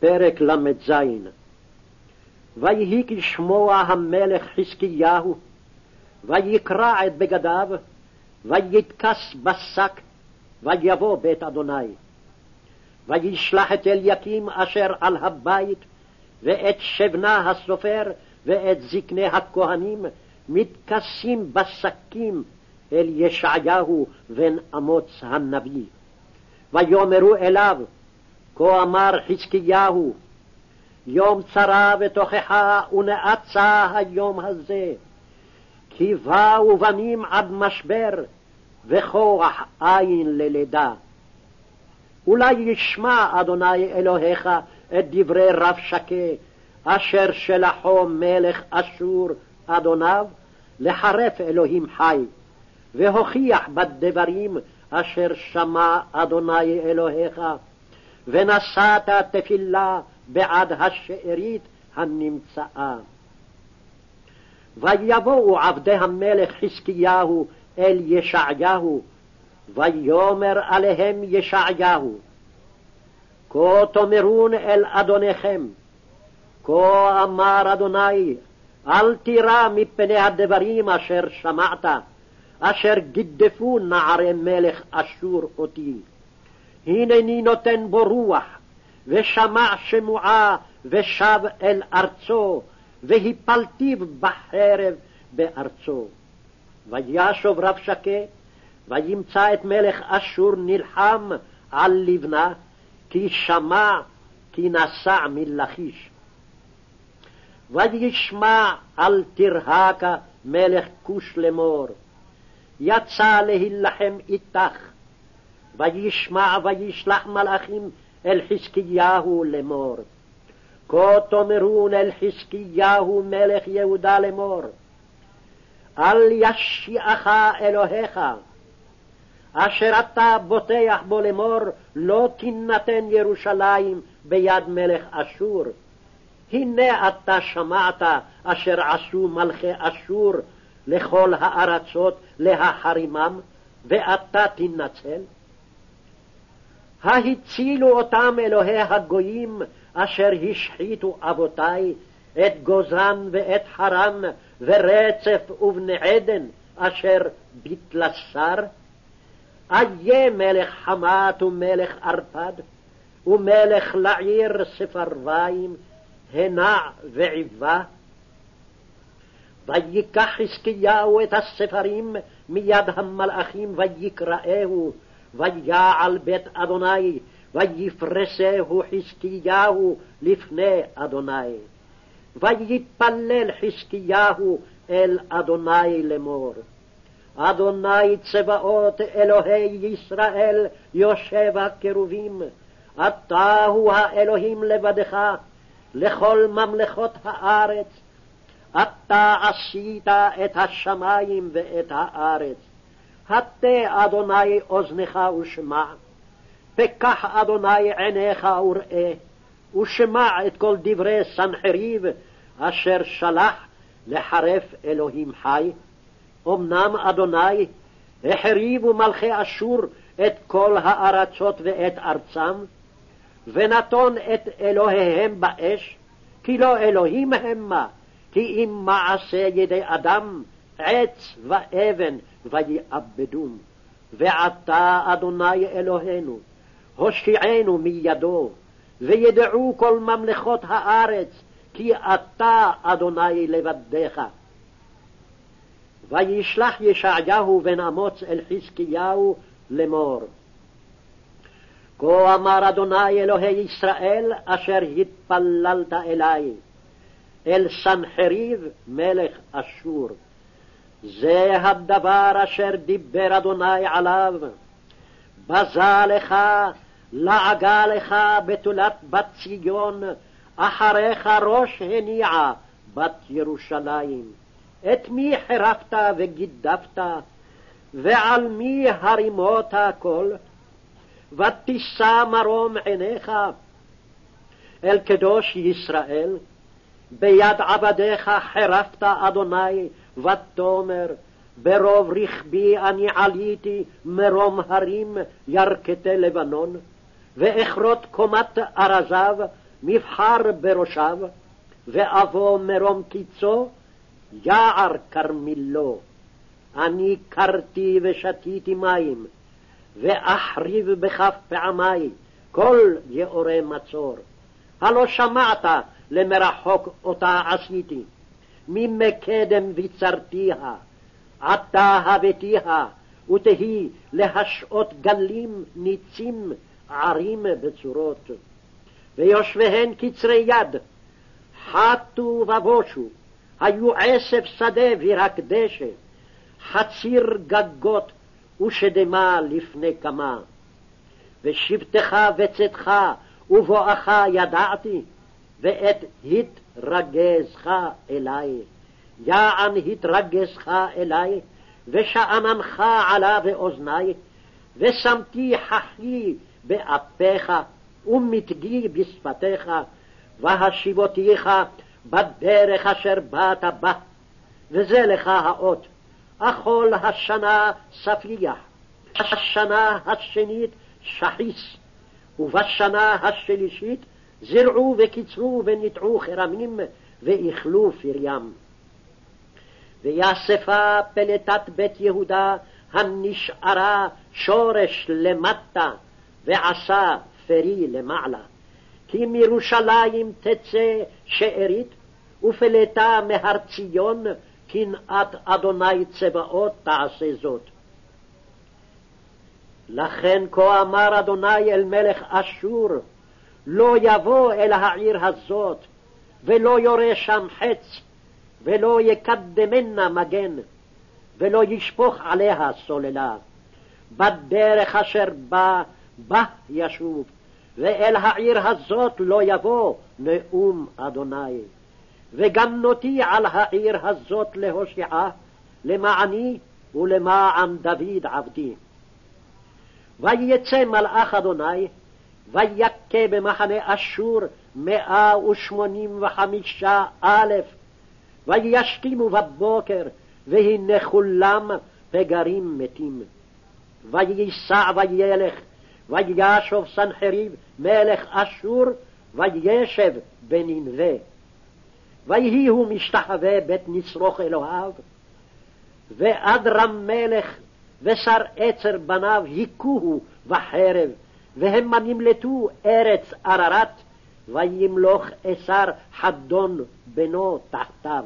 פרק ל"ז ויהי כשמוע המלך חזקיהו, ויקרע את בגדיו, ויתכס בשק, ויבוא בית אדוני. וישלח את אליקים אשר על הבית, ואת שבנה הסופר, ואת זקני הכהנים, מתכסים בשקים אל ישעיהו בן אמוץ הנביא. ויאמרו אליו, כה אמר חזקיהו, יום צרה ותוכחה ונאצה היום הזה, כי באו בנים עד משבר, וכוח אין ללידה. אולי ישמע אדוני אלוהיך את דברי רב שקה, אשר שלחו מלך אשור אדוניו, לחרף אלוהים חי, והוכיח בדברים אשר שמע אדוני אלוהיך, ונשאת תפילה בעד השארית הנמצאה. ויבואו עבדי המלך חזקיהו אל ישעיהו, ויאמר עליהם ישעיהו, כה תאמרון אל אדוניכם, כה אמר אדוני, אל תירא מפני הדברים אשר שמעת, אשר גידפו נערי מלך אשור אותי. הנני נותן בו רוח, ושמע שמועה, ושב אל ארצו, והפלתיו בחרב בארצו. וישוב רב שקה, וימצא את מלך אשור נלחם על לבנה, כי שמע כי נסע מלכיש. וישמע על תרהקה מלך כוש לאמור, יצא להילחם איתך, וישמע וישלח מלאכים אל חזקיהו לאמור. כה תאמרון אל חזקיהו מלך יהודה לאמור, אל ישיעך אלוהיך, אשר אתה בוטח בו לאמור, לא תינתן ירושלים ביד מלך אשור. הנה אתה שמעת אשר עשו מלכי אשור לכל הארצות להחרימם, ואתה תנצל? ההצילו אותם אלוהי הגויים אשר השחיתו אבותי את גוזרן ואת חרן ורצף ובני עדן אשר בתלסר? איה מלך חמת ומלך ערפד ומלך לעיר ספרוויים הנע ועיבה? ויקח חזקיהו את הספרים מיד המלאכים ויקראהו ויעל בית אדוני, ויפרסהו חזקיהו לפני אדוני. ויתפלל חזקיהו אל אדוני לאמור. אדוני צבאות אלוהי ישראל יושב הקרובים, אתה הוא האלוהים לבדך לכל ממלכות הארץ. אתה עשית את השמים ואת הארץ. הטה אדוני אוזנך ושמע, פקח אדוני עיניך וראה, ושמע את כל דברי סנחריב אשר שלח לחרף אלוהים חי. אמנם אדוני החריבו מלכי אשור את כל הארצות ואת ארצם, ונתון את אלוהיהם באש, כי לא אלוהים המה, כי אם מעשה ידי אדם, עץ ואבן ויאבדום. ועתה, אדוני אלוהינו, הושיענו מידו, וידעו כל ממלכות הארץ, כי אתה, אדוני, לבדך. וישלח ישעיהו בן אמוץ אל חזקיהו לאמור. כה אמר אדוני אלוהי ישראל, אשר התפללת אלי, אל סנחריב מלך אשור. זה הדבר אשר דיבר אדוני עליו. בזה לך, לעגה לך בתולת בת ציון, אחריך ראש הניעה בת ירושלים. את מי חירפת וגידפת, ועל מי הרימות הכל? ותישא מרום עיניך אל קדוש ישראל, ביד עבדיך חירפת אדוני, ותאמר ברוב רכבי אני עליתי מרום הרים ירכתי לבנון, ואכרות קומת ארזיו מבחר בראשיו, ואבוא מרום קיצו, יער כרמילו. אני קרתי ושתיתי מים, ואחריב בכף פעמי כל יאורי מצור. הלא שמעת למרחוק אותה עשיתי, ממקדם ויצרתיה, עתה הבאתיה, ותהי להשעות גלים ניצים ערים בצורות. ויושביהן קצרי יד, חטו ובושו, היו עשב שדה ורק דשא, חציר גגות ושדמה לפני כמה. ושבתך וצאתך ובואך ידעתי, ואת התרגזך אלי. יען התרגזך אלי, ושאננך עלה באוזני, ושמתי חכי באפיך, ומתגי בשפתיך, והשיבותיך בדרך אשר באת בה. וזה לך האות, אכול השנה ספיח, השנה השנית שחיס, ובשנה השלישית זרעו וקיצרו וניטעו כרמים ואיכלו פריים. ויאספה פלטת בית יהודה הנשארה שורש למטה, ועשה פרי למעלה. כי מירושלים תצא שארית, ופלטה מהר ציון, קנאת אדוני צבאות תעשה זאת. לכן כה אמר אדוני אל מלך אשור, לא יבוא אל העיר הזאת, ולא יורה שם חץ, ולא יקדמנה מגן, ולא ישפוך עליה סוללה. בדרך אשר בא, בה ישוב, ואל העיר הזאת לא יבוא נאום אדוני. וגנותי על העיר הזאת להושיעה, למעני ולמען דוד עבדי. ויצא מלאך אדוני, ויכה במחנה אשור מאה ושמונים וחמישה אלף, וישכימו בבוקר, והנה כולם פגרים מתים. וייסע וילך, וישוב סנחריב מלך אשור, וישב בננבה. ויהי הוא משתחווה בית נצרוך אלוהיו, ואדרם מלך ושר עצר בניו היכוהו בחרב, והמה נמלטו ארץ עררת, וימלוך אסר חדון בנו תחתיו.